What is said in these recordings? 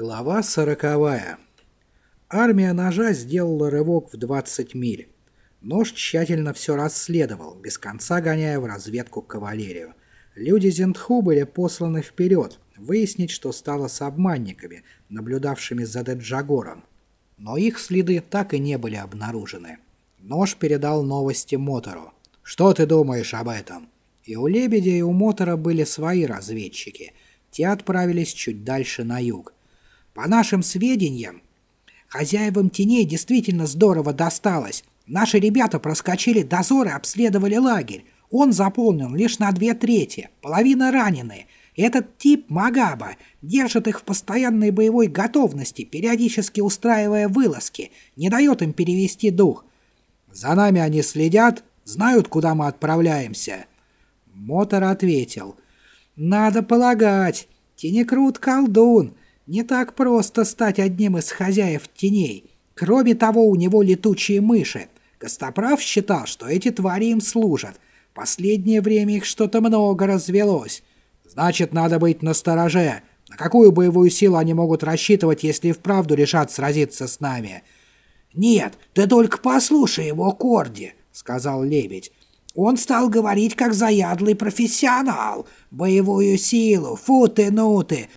Глава сороковая. Армия ножа сделала рывок в 20 миль. Нож тщательно все расследовал, без конца гоняя в разведку кавалерию. Люди Зентху были посланы вперед, выяснить, что стало с обманниками, наблюдавшими за Деджагором. Но их следы так и не были обнаружены. Нож передал новости Мотору. «Что ты думаешь об этом?» И у Лебедя, и у Мотора были свои разведчики. Те отправились чуть дальше на юг. По нашим сведениям, хозяевам теней действительно здорово досталось. Наши ребята проскочили дозор и обследовали лагерь. Он заполнен лишь на две трети, половина раненые. Этот тип Магаба держит их в постоянной боевой готовности, периодически устраивая вылазки, не дает им перевести дух. За нами они следят, знают, куда мы отправляемся. Мотор ответил. «Надо полагать, Тенекрут колдун, не так просто стать одним из хозяев теней. Кроме того, у него летучие мыши. Костоправ считал, что эти твари им служат. Последнее время их что-то много развелось. Значит, надо быть настороже. На какую боевую силу они могут рассчитывать, если вправду решат сразиться с нами? «Нет, ты только послушай его, Корди», — сказал лебедь. Он стал говорить как заядлый профессионал. Боевую силу, футы-нуты,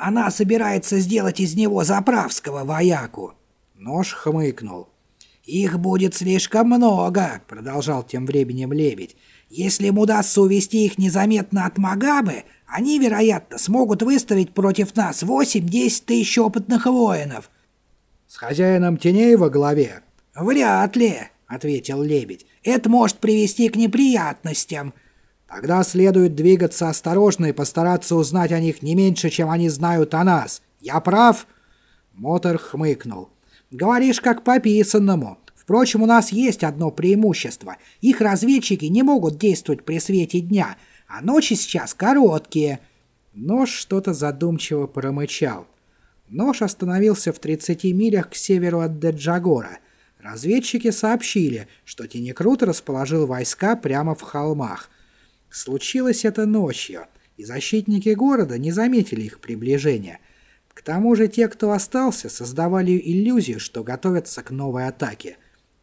она собирается сделать из него заправского вояку». Нож хмыкнул. «Их будет слишком много», — продолжал тем временем Лебедь. «Если им удастся увести их незаметно от Магабы, они, вероятно, смогут выставить против нас 8-10 тысяч опытных воинов». «С хозяином теней во главе?» «Вряд ли», — ответил Лебедь. «Это может привести к неприятностям. Тогда следует двигаться осторожно и постараться узнать о них не меньше, чем они знают о нас. Я прав?» Мотор хмыкнул. «Говоришь, как по. Впрочем, у нас есть одно преимущество. Их разведчики не могут действовать при свете дня, а ночи сейчас короткие». Нож что-то задумчиво промычал. Нож остановился в 30 милях к северу от Деджагора. Разведчики сообщили, что Тенекрут расположил войска прямо в холмах. Случилось это ночью, и защитники города не заметили их приближения. К тому же те, кто остался, создавали иллюзию, что готовятся к новой атаке.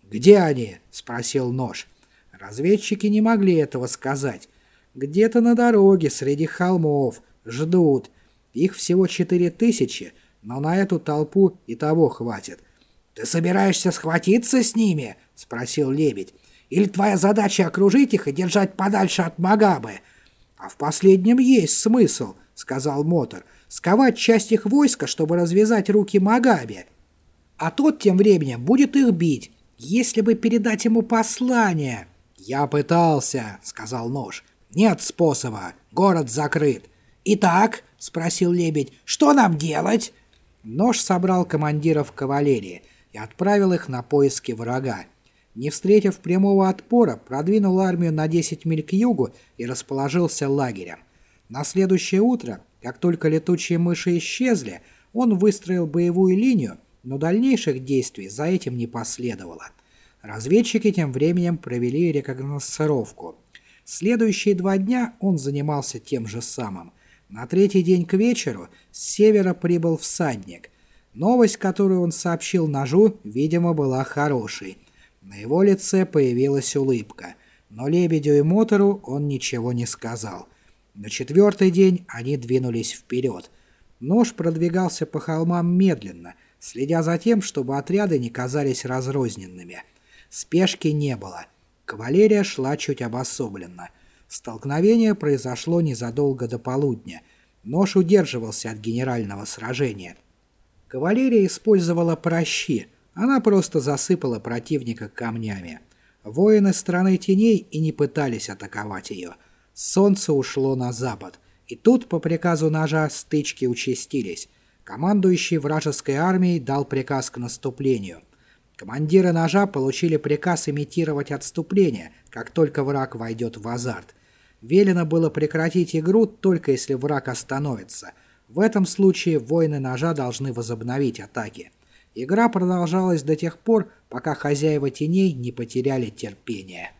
«Где они?» — спросил Нож. Разведчики не могли этого сказать. «Где-то на дороге, среди холмов. Ждут. Их всего четыре тысячи, но на эту толпу и того хватит». «Ты собираешься схватиться с ними?» — спросил Лебедь. Или твоя задача окружить их и держать подальше от Магабы? А в последнем есть смысл, сказал Мотор. Сковать часть их войска, чтобы развязать руки Магабе. А тот тем временем будет их бить, если бы передать ему послание. Я пытался, сказал Нож. Нет способа. Город закрыт. Итак, спросил Лебедь, что нам делать? Нож собрал командиров кавалерии и отправил их на поиски врага не встретив прямого отпора, продвинул армию на 10 миль к югу и расположился лагерем. На следующее утро, как только летучие мыши исчезли, он выстроил боевую линию, но дальнейших действий за этим не последовало. Разведчики тем временем провели рекогносцировку. Следующие два дня он занимался тем же самым. На третий день к вечеру с севера прибыл всадник. Новость, которую он сообщил ножу, видимо, была хорошей – на его лице появилась улыбка, но Лебедю и Мотору он ничего не сказал. На четвертый день они двинулись вперед. Нож продвигался по холмам медленно, следя за тем, чтобы отряды не казались разрозненными. Спешки не было. Кавалерия шла чуть обособленно. Столкновение произошло незадолго до полудня. Нож удерживался от генерального сражения. Кавалерия использовала прощи, она просто засыпала противника камнями. Воины страны теней и не пытались атаковать ее. Солнце ушло на запад. И тут, по приказу ножа, стычки участились. Командующий вражеской армией дал приказ к наступлению. Командиры ножа получили приказ имитировать отступление, как только враг войдет в азарт. Велено было прекратить игру, только если враг остановится. В этом случае воины ножа должны возобновить атаки. Игра продолжалась до тех пор, пока хозяева теней не потеряли терпение.